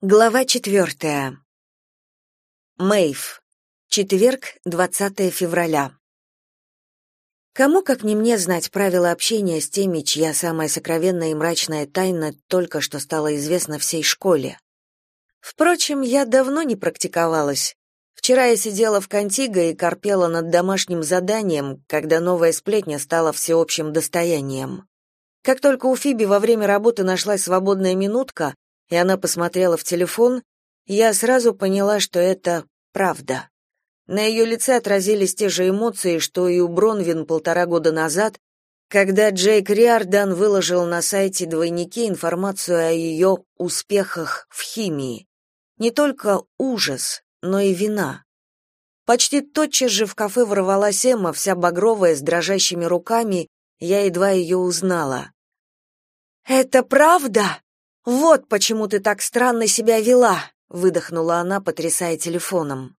Глава четвертая. Мэйв. Четверг, 20 февраля. Кому, как не мне, знать правила общения с теми, чья самая сокровенная и мрачная тайна только что стала известна всей школе? Впрочем, я давно не практиковалась. Вчера я сидела в Контиго и корпела над домашним заданием, когда новая сплетня стала всеобщим достоянием. Как только у Фиби во время работы нашлась свободная минутка, и она посмотрела в телефон, я сразу поняла, что это правда. На ее лице отразились те же эмоции, что и у Бронвин полтора года назад, когда Джейк Риардан выложил на сайте двойники информацию о ее успехах в химии. Не только ужас, но и вина. Почти тотчас же в кафе ворвалась Эмма, вся багровая, с дрожащими руками, я едва ее узнала. «Это правда?» Вот почему ты так странно себя вела, выдохнула она, потрясая телефоном.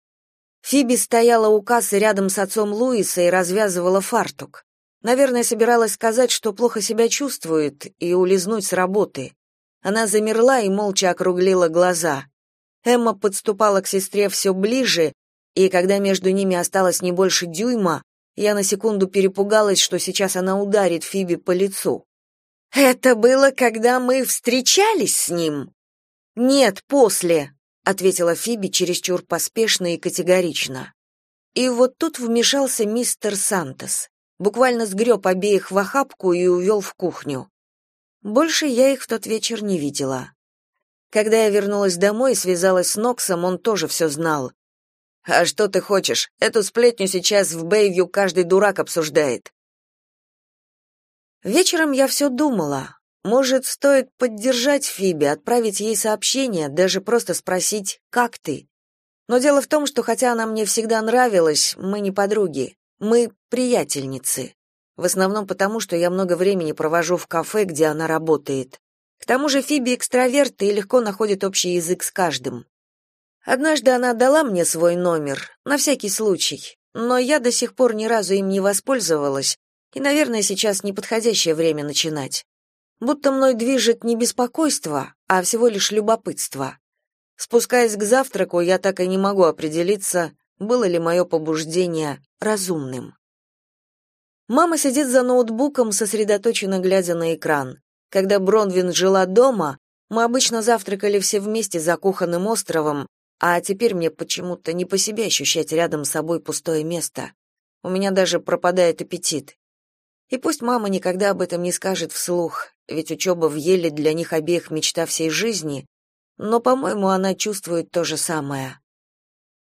Фиби стояла у кассы рядом с отцом Луиса и развязывала фартук. Наверное, собиралась сказать, что плохо себя чувствует, и улизнуть с работы. Она замерла и молча округлила глаза. Эмма подступала к сестре все ближе, и когда между ними осталось не больше дюйма, я на секунду перепугалась, что сейчас она ударит Фиби по лицу. Это было, когда мы встречались с ним. Нет, после, ответила Фиби чересчур поспешно и категорично. И вот тут вмешался мистер Сантос. Буквально сгреб обеих в охапку и увел в кухню. Больше я их в тот вечер не видела. Когда я вернулась домой и связалась с Ноксом, он тоже все знал. «А что ты хочешь? Эту сплетню сейчас в Бэйвью каждый дурак обсуждает. Вечером я все думала. Может, стоит поддержать Фиби, отправить ей сообщение, даже просто спросить «Как ты?». Но дело в том, что хотя она мне всегда нравилась, мы не подруги, мы приятельницы. В основном потому, что я много времени провожу в кафе, где она работает. К тому же Фиби экстраверт и легко находит общий язык с каждым. Однажды она дала мне свой номер, на всякий случай, но я до сих пор ни разу им не воспользовалась, и, наверное, сейчас неподходящее время начинать. Будто мной движет не беспокойство, а всего лишь любопытство. Спускаясь к завтраку, я так и не могу определиться, было ли мое побуждение разумным. Мама сидит за ноутбуком, сосредоточенно глядя на экран. Когда Бронвин жила дома, мы обычно завтракали все вместе за кухонным островом, а теперь мне почему-то не по себе ощущать рядом с собой пустое место. У меня даже пропадает аппетит. И пусть мама никогда об этом не скажет вслух, ведь учеба в Еле для них обеих мечта всей жизни, но, по-моему, она чувствует то же самое.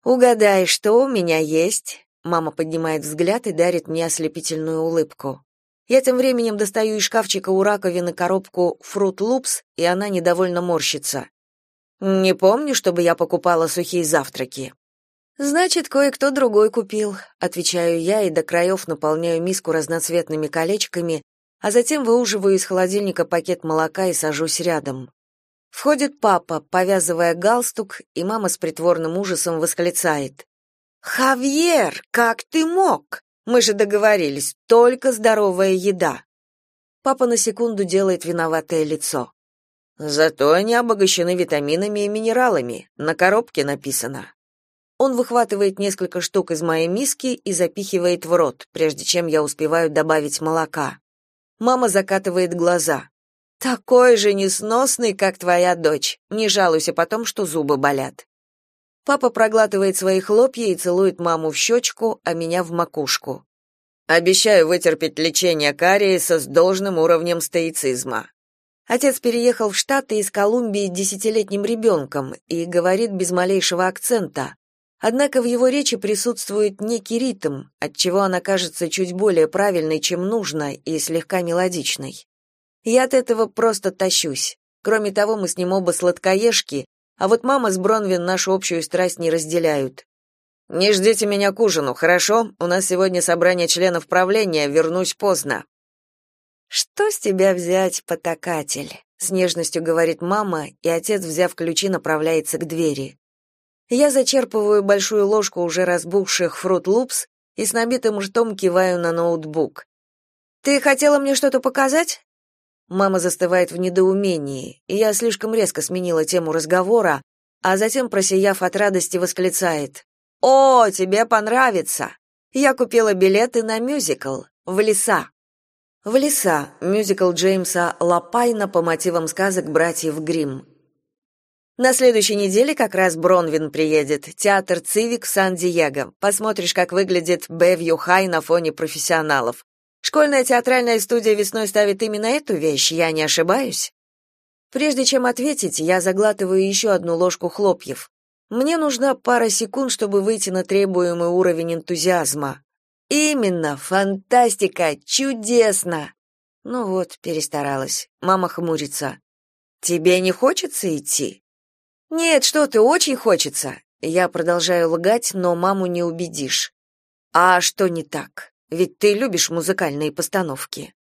«Угадай, что у меня есть?» Мама поднимает взгляд и дарит мне ослепительную улыбку. Я тем временем достаю из шкафчика у раковины коробку Fruit Loops, и она недовольно морщится. «Не помню, чтобы я покупала сухие завтраки». Значит, кое-кто другой купил, отвечаю я и до краев наполняю миску разноцветными колечками, а затем выуживаю из холодильника пакет молока и сажусь рядом. Входит папа, повязывая галстук, и мама с притворным ужасом восклицает: "Хавьер, как ты мог? Мы же договорились, только здоровая еда". Папа на секунду делает виноватое лицо. Зато они обогащены витаминами и минералами, на коробке написано. Он выхватывает несколько штук из моей миски и запихивает в рот, прежде чем я успеваю добавить молока. Мама закатывает глаза. Такой же несносный, как твоя дочь. Не жалуйся потом, что зубы болят. Папа проглатывает свои хлопья и целует маму в щечку, а меня в макушку. Обещаю вытерпеть лечение кариеса с должным уровнем стоицизма. Отец переехал в Штаты из Колумбии десятилетним ребенком и говорит без малейшего акцента. Однако в его речи присутствует некий ритм, отчего она кажется чуть более правильной, чем нужно, и слегка мелодичной. Я от этого просто тащусь. Кроме того, мы с ним оба сладкоежки, а вот мама с Бронвин нашу общую страсть не разделяют. Не ждите меня к ужину, хорошо? У нас сегодня собрание членов правления, вернусь поздно. Что с тебя взять, потакатель? с нежностью говорит мама, и отец, взяв ключи, направляется к двери. Я зачерпываю большую ложку уже разбухших фрут лупс и с набитым ртом киваю на ноутбук. Ты хотела мне что-то показать? Мама застывает в недоумении, и я слишком резко сменила тему разговора, а затем, просияв от радости, восклицает. «О, тебе понравится! Я купила билеты на мюзикл в леса». «В леса» — мюзикл Джеймса Лапайна по мотивам сказок братьев Гримм. На следующей неделе как раз Бронвин приедет, театр Цивик в Сан-Диего. Посмотришь, как выглядит Бэвью Хай на фоне профессионалов. Школьная театральная студия весной ставит именно эту вещь, я не ошибаюсь? Прежде чем ответить, я заглатываю еще одну ложку хлопьев. Мне нужна пара секунд, чтобы выйти на требуемый уровень энтузиазма. Именно, фантастика, чудесно. Ну вот, перестаралась. Мама хмурится. Тебе не хочется идти? Нет, что ты, очень хочется. Я продолжаю лгать, но маму не убедишь. А что не так? Ведь ты любишь музыкальные постановки.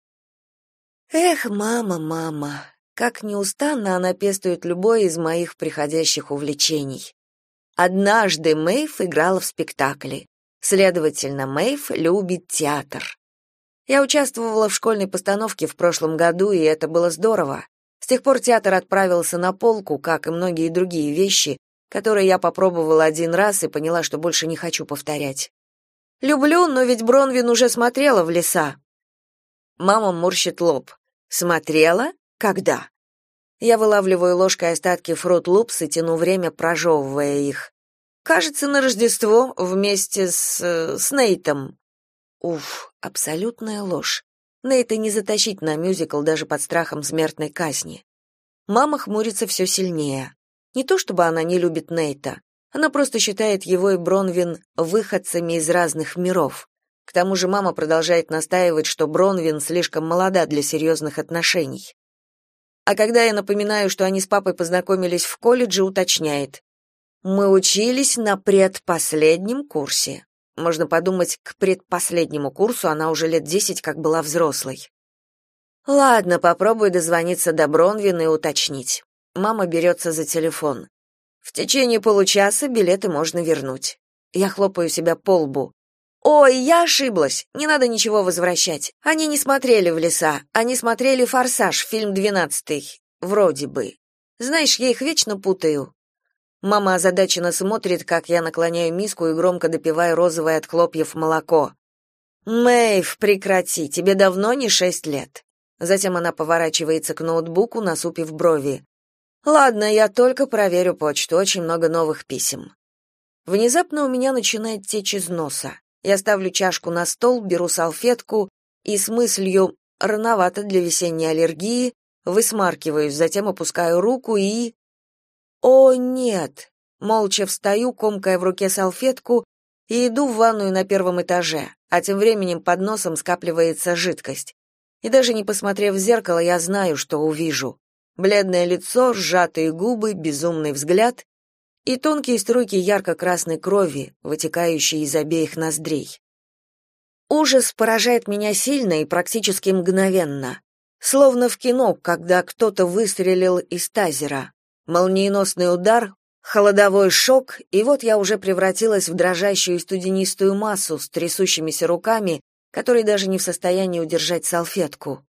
Эх, мама, мама, как неустанно она пестует любое из моих приходящих увлечений. Однажды Мэйв играла в спектакле. Следовательно, Мэйв любит театр. Я участвовала в школьной постановке в прошлом году, и это было здорово. С тех пор театр отправился на полку, как и многие другие вещи, которые я попробовала один раз и поняла, что больше не хочу повторять. Люблю, но ведь Бронвин уже смотрела в леса. Мама морщит лоб. Смотрела? Когда? Я вылавливаю ложкой остатки фрут лупс и тяну время, прожевывая их. Кажется, на Рождество вместе с... с Нейтом. Уф, абсолютная ложь. Нейта не затащить на мюзикл даже под страхом смертной казни. Мама хмурится все сильнее. Не то чтобы она не любит Нейта. Она просто считает его и Бронвин выходцами из разных миров. К тому же мама продолжает настаивать, что Бронвин слишком молода для серьезных отношений. А когда я напоминаю, что они с папой познакомились в колледже, уточняет. Мы учились на предпоследнем курсе. Можно подумать, к предпоследнему курсу она уже лет десять как была взрослой. Ладно, попробую дозвониться до Бронвина и уточнить. Мама берется за телефон. В течение получаса билеты можно вернуть. Я хлопаю себя по лбу. Ой, я ошиблась. Не надо ничего возвращать. Они не смотрели в леса, они смотрели Форсаж, фильм двенадцатый. Вроде бы. Знаешь, я их вечно путаю. Мама озадаченно смотрит, как я наклоняю миску и громко допиваю розовое от хлопьев молоко. Мэйв, прекрати, тебе давно не шесть лет. Затем она поворачивается к ноутбуку, насупив брови. Ладно, я только проверю почту, очень много новых писем. Внезапно у меня начинает течь из носа. Я ставлю чашку на стол, беру салфетку и с мыслью «рановато для весенней аллергии» высмаркиваюсь, затем опускаю руку и... О, нет! Молча встаю, комкая в руке салфетку, и иду в ванную на первом этаже, а тем временем под носом скапливается жидкость. И даже не посмотрев в зеркало, я знаю, что увижу. Бледное лицо, сжатые губы, безумный взгляд и тонкие струйки ярко-красной крови, вытекающие из обеих ноздрей. Ужас поражает меня сильно и практически мгновенно, словно в кино, когда кто-то выстрелил из тазера. Молниеносный удар, холодовой шок, и вот я уже превратилась в дрожащую студенистую массу с трясущимися руками, которые даже не в состоянии удержать салфетку.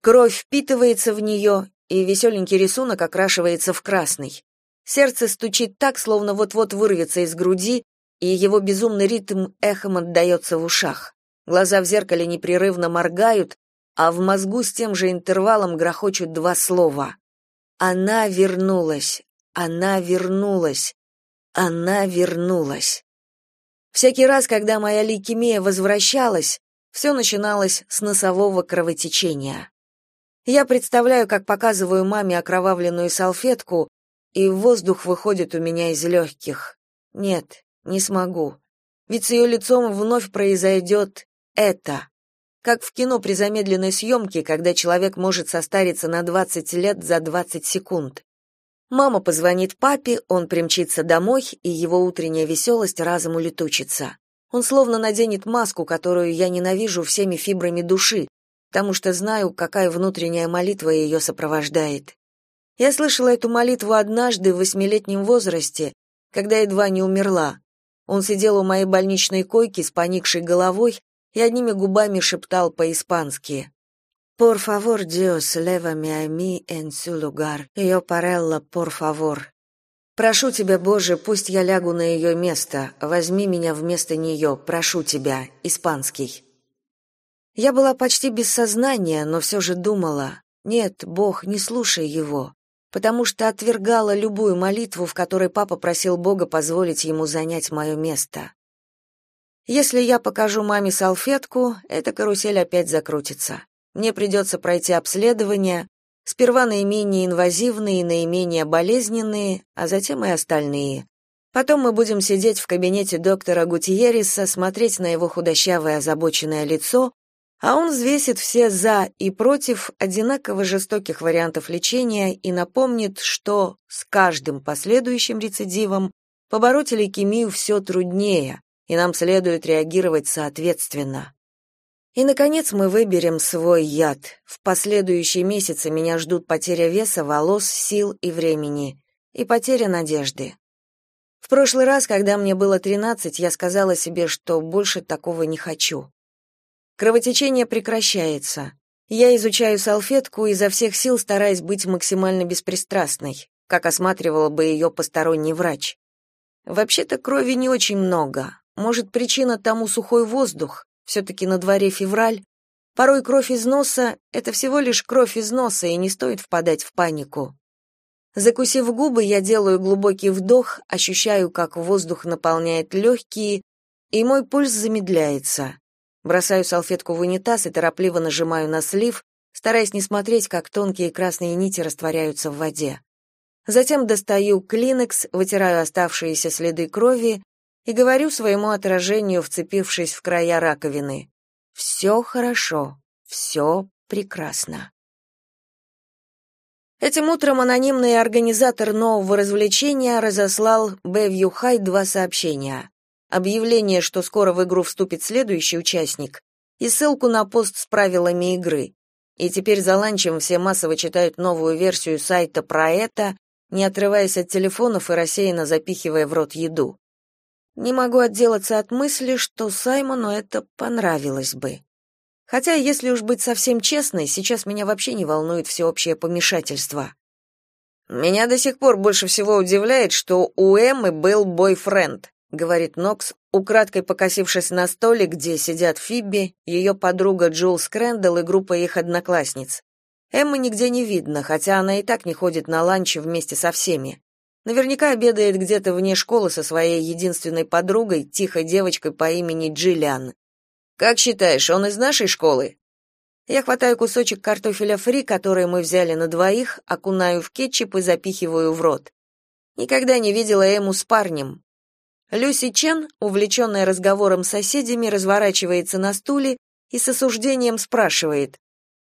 Кровь впитывается в нее, и веселенький рисунок окрашивается в красный. Сердце стучит так, словно вот-вот вырвется из груди, и его безумный ритм эхом отдаётся в ушах. Глаза в зеркале непрерывно моргают, а в мозгу с тем же интервалом грохочут два слова. Она вернулась. Она вернулась. Она вернулась. Всякий раз, когда моя лейкемия возвращалась, все начиналось с носового кровотечения. Я представляю, как показываю маме окровавленную салфетку, и воздух выходит у меня из легких. Нет, не смогу. Ведь с ее лицом вновь произойдет это. Как в кино при замедленной съемке, когда человек может состариться на 20 лет за 20 секунд. Мама позвонит папе, он примчится домой, и его утренняя веселость разом улетучится. Он словно наденет маску, которую я ненавижу всеми фибрами души, потому что знаю, какая внутренняя молитва ее сопровождает. Я слышала эту молитву однажды в восьмилетнем возрасте, когда едва не умерла. Он сидел у моей больничной койки с поникшей головой и одними губами шептал по-испански. Por favor, Dios, lévame a mí en su lugar. Yo парелла, por favor. Прошу тебя, Боже, пусть я лягу на ее место. Возьми меня вместо нее, прошу тебя. Испанский. Я была почти без сознания, но все же думала: нет, Бог, не слушай его, потому что отвергала любую молитву, в которой папа просил Бога позволить ему занять мое место. Если я покажу маме салфетку, эта карусель опять закрутится. Мне придется пройти обследование, сперва наименее инвазивные наименее болезненные, а затем и остальные. Потом мы будем сидеть в кабинете доктора Гутиереса, смотреть на его худощавое озабоченное лицо, а он взвесит все «за» и «против» одинаково жестоких вариантов лечения и напомнит, что с каждым последующим рецидивом побороть лейкемию все труднее, и нам следует реагировать соответственно. И, наконец, мы выберем свой яд. В последующие месяцы меня ждут потеря веса, волос, сил и времени, и потеря надежды. В прошлый раз, когда мне было 13, я сказала себе, что больше такого не хочу. Кровотечение прекращается. Я изучаю салфетку, изо всех сил стараясь быть максимально беспристрастной, как осматривала бы ее посторонний врач. Вообще-то крови не очень много, может, причина тому сухой воздух? Все-таки на дворе февраль. Порой кровь из носа — это всего лишь кровь из носа, и не стоит впадать в панику. Закусив губы, я делаю глубокий вдох, ощущаю, как воздух наполняет легкие, и мой пульс замедляется. Бросаю салфетку в унитаз и торопливо нажимаю на слив, стараясь не смотреть, как тонкие красные нити растворяются в воде. Затем достаю клинекс, вытираю оставшиеся следы крови и говорю своему отражению, вцепившись в края раковины. «Все хорошо, все прекрасно». Этим утром анонимный организатор нового развлечения разослал Бэвью Хай два сообщения. Объявление, что скоро в игру вступит следующий участник, и ссылку на пост с правилами игры. И теперь за ланчем все массово читают новую версию сайта про это, не отрываясь от телефонов и рассеянно запихивая в рот еду. Не могу отделаться от мысли, что Саймону это понравилось бы. Хотя, если уж быть совсем честной, сейчас меня вообще не волнует всеобщее помешательство. Меня до сих пор больше всего удивляет, что у Эммы был бойфренд, говорит Нокс, украдкой покосившись на столик, где сидят Фиби, ее подруга Джул Скрэндл и группа их одноклассниц. Эммы нигде не видно, хотя она и так не ходит на ланч вместе со всеми. Наверняка обедает где-то вне школы со своей единственной подругой, тихой девочкой по имени Джиллиан. Как считаешь, он из нашей школы? Я хватаю кусочек картофеля фри, который мы взяли на двоих, окунаю в кетчуп и запихиваю в рот. Никогда не видела Эму с парнем. Люси Чен, увлеченная разговором с соседями, разворачивается на стуле и с осуждением спрашивает: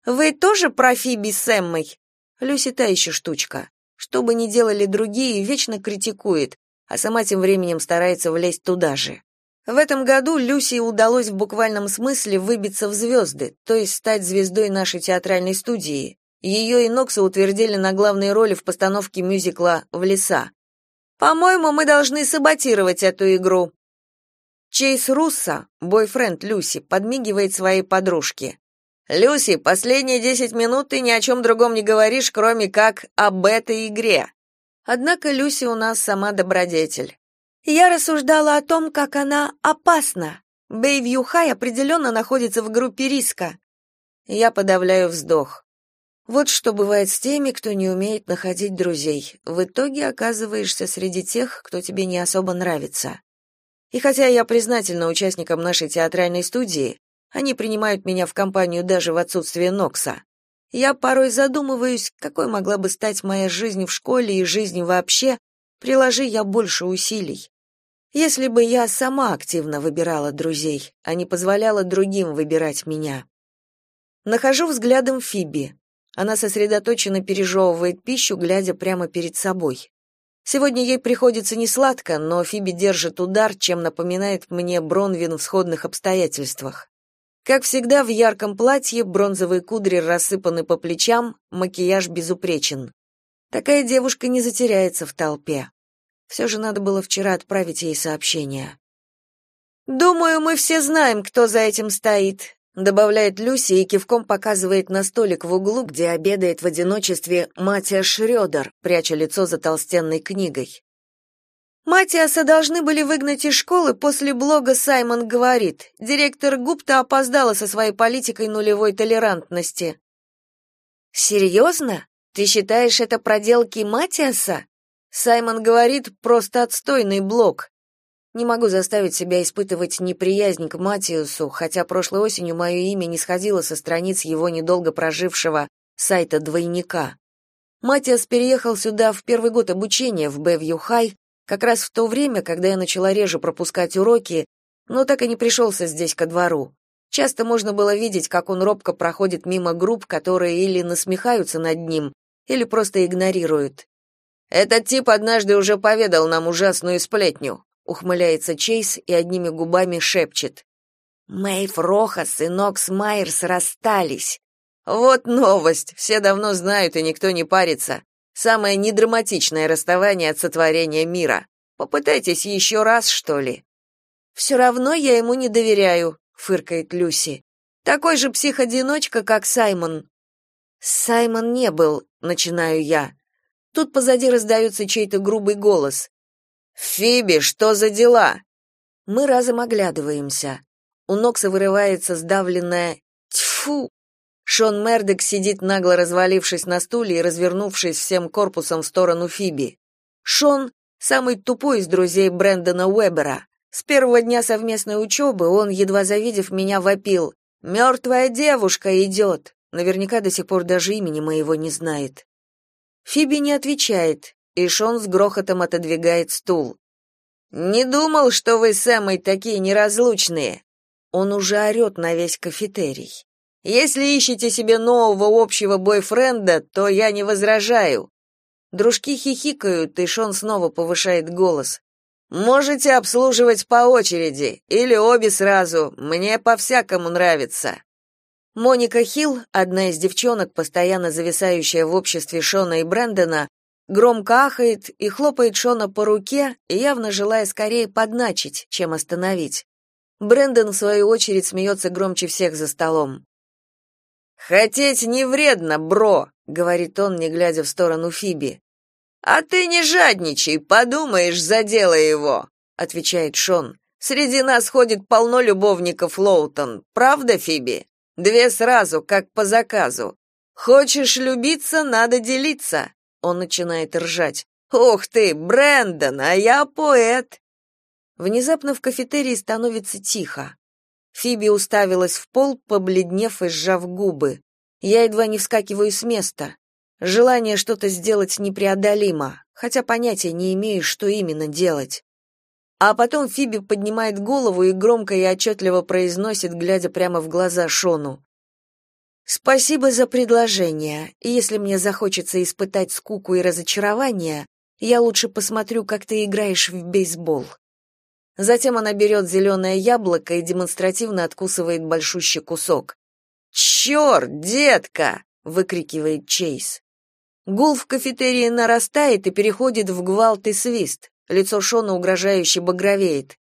"Вы тоже про Фиби с Эммой?" Люси та еще штучка. Что бы ни делали другие, вечно критикует, а сама тем временем старается влезть туда же. В этом году Люси удалось в буквальном смысле выбиться в звезды, то есть стать звездой нашей театральной студии. Ее и Нокса утвердили на главной роли в постановке мюзикла «В леса». По-моему, мы должны саботировать эту игру. Чейз Руссо, бойфренд Люси, подмигивает своей подружке. Люси, последние десять минут ты ни о чем другом не говоришь, кроме как об этой игре. Однако Люси у нас сама добродетель. Я рассуждала о том, как она опасна. Бэйвью Хай определенно находится в группе риска. Я подавляю вздох. Вот что бывает с теми, кто не умеет находить друзей. В итоге оказываешься среди тех, кто тебе не особо нравится. И хотя я признательна участникам нашей театральной студии, они принимают меня в компанию даже в отсутствие Нокса. Я порой задумываюсь, какой могла бы стать моя жизнь в школе и жизнь вообще, приложи я больше усилий. Если бы я сама активно выбирала друзей, а не позволяла другим выбирать меня. Нахожу взглядом Фиби. Она сосредоточенно пережевывает пищу, глядя прямо перед собой. Сегодня ей приходится не сладко, но Фиби держит удар, чем напоминает мне Бронвин в сходных обстоятельствах. Как всегда, в ярком платье, бронзовые кудри рассыпаны по плечам, макияж безупречен. Такая девушка не затеряется в толпе. Все же надо было вчера отправить ей сообщение. «Думаю, мы все знаем, кто за этим стоит», добавляет Люси и кивком показывает на столик в углу, где обедает в одиночестве Матиас Шрёдер, пряча лицо за толстенной книгой. Матиаса должны были выгнать из школы после блога «Саймон говорит». Директор Гупта опоздала со своей политикой нулевой толерантности. «Серьезно? Ты считаешь это проделки Матиаса?» Саймон говорит, просто отстойный блог. Не могу заставить себя испытывать неприязнь к Матиусу, хотя прошлой осенью мое имя не сходило со страниц его недолго прожившего сайта «Двойника». Матиас переехал сюда в первый год обучения в Бэвью-Хай, как раз в то время, когда я начала реже пропускать уроки, но так и не пришелся здесь ко двору. Часто можно было видеть, как он робко проходит мимо групп, которые или насмехаются над ним, или просто игнорируют. «Этот тип однажды уже поведал нам ужасную сплетню», ухмыляется Чейз и одними губами шепчет. Мэйв Рохас и Нокс Майерс расстались. Вот новость, все давно знают и никто не парится. Самое недраматичное расставание от сотворения мира. Попытайтесь еще раз, что ли. «Все равно я ему не доверяю, фыркает Люси. Такой же психодиночка, как Саймон. Саймон не был, начинаю я. Тут позади раздается чей-то грубый голос. Фиби, что за дела? Мы разом оглядываемся. У Нокса вырывается сдавленное «Тьфу!» Шон Мердек сидит нагло развалившись на стуле и развернувшись всем корпусом в сторону Фиби. Шон — самый тупой из друзей Брэндона Уэбера. С первого дня совместной учебы он, едва завидев меня, вопил «Мертвая девушка идет!» Наверняка до сих пор даже имени моего не знает. Фиби не отвечает, и Шон с грохотом отодвигает стул. «Не думал, что вы с Эммой такие неразлучные!» Он уже орет на весь кафетерий. Если ищете себе нового общего бойфренда, то я не возражаю. Дружки хихикают, и Шон снова повышает голос. Можете обслуживать по очереди или обе сразу. Мне по-всякому нравится. Моника Хилл, одна из девчонок, постоянно зависающая в обществе Шона и Брэндона, громко ахает и хлопает Шона по руке, явно желая скорее подначить, чем остановить. Брэндон в свою очередь смеется громче всех за столом. Хотеть не вредно, бро, говорит он, не глядя в сторону Фиби. А ты не жадничай, подумаешь, задела его, отвечает Шон. Среди нас ходит полно любовников Лоутон. Правда, Фиби? Две сразу, как по заказу. Хочешь любиться, надо делиться. Он начинает ржать. Ух ты, Брэндон, а я поэт. Внезапно в кафетерии становится тихо. Фиби уставилась в пол, побледнев и сжав губы. Я едва не вскакиваю с места. Желание что-то сделать непреодолимо, хотя понятия не имею, что именно делать. А потом Фиби поднимает голову и громко и отчетливо произносит, глядя прямо в глаза Шону. «Спасибо за предложение. Если мне захочется испытать скуку и разочарование, я лучше посмотрю, как ты играешь в бейсбол». Затем она берет зеленое яблоко и демонстративно откусывает большущий кусок. «Черт, детка!» — выкрикивает Чейз. Гул в кафетерии нарастает и переходит в гвалт и свист. Лицо Шона угрожающе багровеет.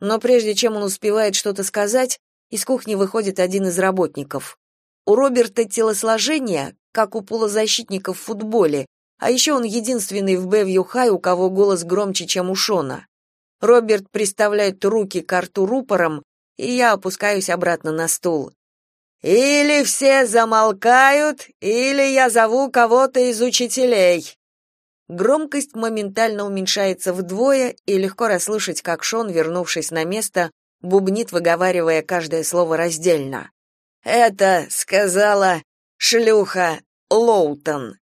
Но прежде чем он успевает что-то сказать, из кухни выходит один из работников. У Роберта телосложение, как у полузащитника в футболе, а еще он единственный в Бэвью Хай, у кого голос громче, чем у Шона. Роберт приставляет руки к рту рупором, и я опускаюсь обратно на стул. Или все замолкают, или я зову кого-то из учителей. Громкость моментально уменьшается вдвое, и легко расслышать, как Шон, вернувшись на место, бубнит, выговаривая каждое слово раздельно. Это сказала шлюха Лоутон.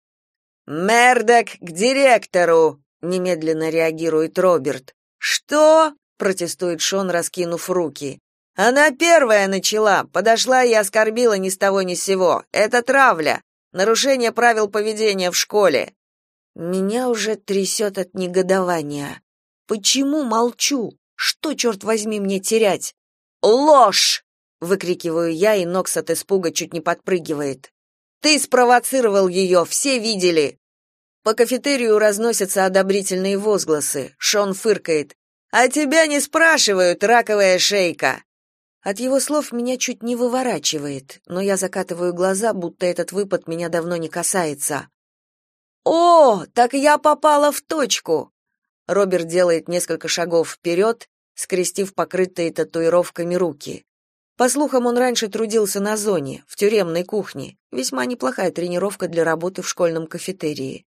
Мердок к директору, немедленно реагирует Роберт. Что? протестует Шон, раскинув руки. Она первая начала, подошла и оскорбила ни с того ни с сего. Это травля, нарушение правил поведения в школе. Меня уже трясет от негодования. Почему молчу? Что, черт возьми, мне терять? Ложь! выкрикиваю я, и Нокс от испуга чуть не подпрыгивает. Ты спровоцировал ее, все видели. По кафетерию разносятся одобрительные возгласы. Шон фыркает. А тебя не спрашивают, раковая шейка. От его слов меня чуть не выворачивает, но я закатываю глаза, будто этот выпад меня давно не касается. «О, так я попала в точку!» Роберт делает несколько шагов вперед, скрестив покрытые татуировками руки. По слухам, он раньше трудился на зоне, в тюремной кухне. Весьма неплохая тренировка для работы в школьном кафетерии.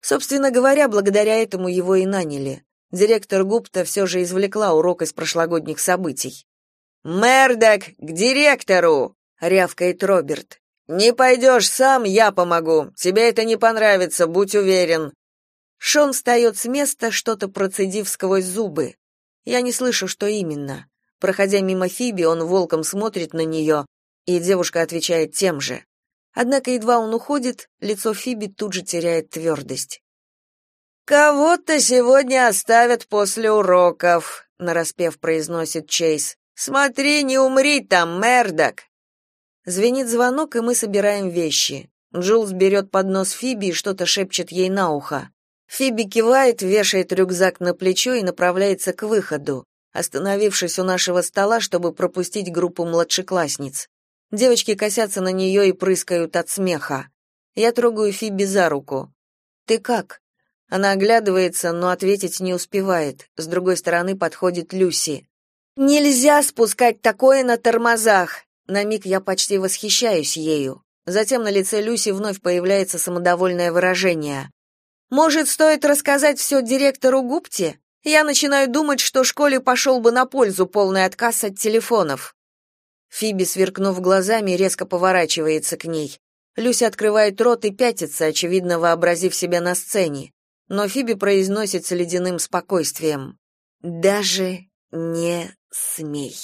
Собственно говоря, благодаря этому его и наняли. Директор Гупта все же извлекла урок из прошлогодних событий. «Мердок, к директору!» — рявкает Роберт. «Не пойдешь сам, я помогу. Тебе это не понравится, будь уверен». Шон встает с места, что-то процедив сквозь зубы. Я не слышу, что именно. Проходя мимо Фиби, он волком смотрит на нее, и девушка отвечает тем же. Однако едва он уходит, лицо Фиби тут же теряет твердость. «Кого-то сегодня оставят после уроков», — нараспев произносит Чейз. «Смотри, не умри там, Мердок!» Звенит звонок, и мы собираем вещи. Джулс берет поднос Фиби и что-то шепчет ей на ухо. Фиби кивает, вешает рюкзак на плечо и направляется к выходу, остановившись у нашего стола, чтобы пропустить группу младшеклассниц. Девочки косятся на нее и прыскают от смеха. Я трогаю Фиби за руку. «Ты как?» Она оглядывается, но ответить не успевает. С другой стороны подходит Люси. «Нельзя спускать такое на тормозах!» На миг я почти восхищаюсь ею. Затем на лице Люси вновь появляется самодовольное выражение. Может, стоит рассказать все директору Гупте? Я начинаю думать, что школе пошел бы на пользу полный отказ от телефонов. Фиби, сверкнув глазами, резко поворачивается к ней. Люся открывает рот и пятится, очевидно вообразив себя на сцене. Но Фиби произносит с ледяным спокойствием: "Даже не смей".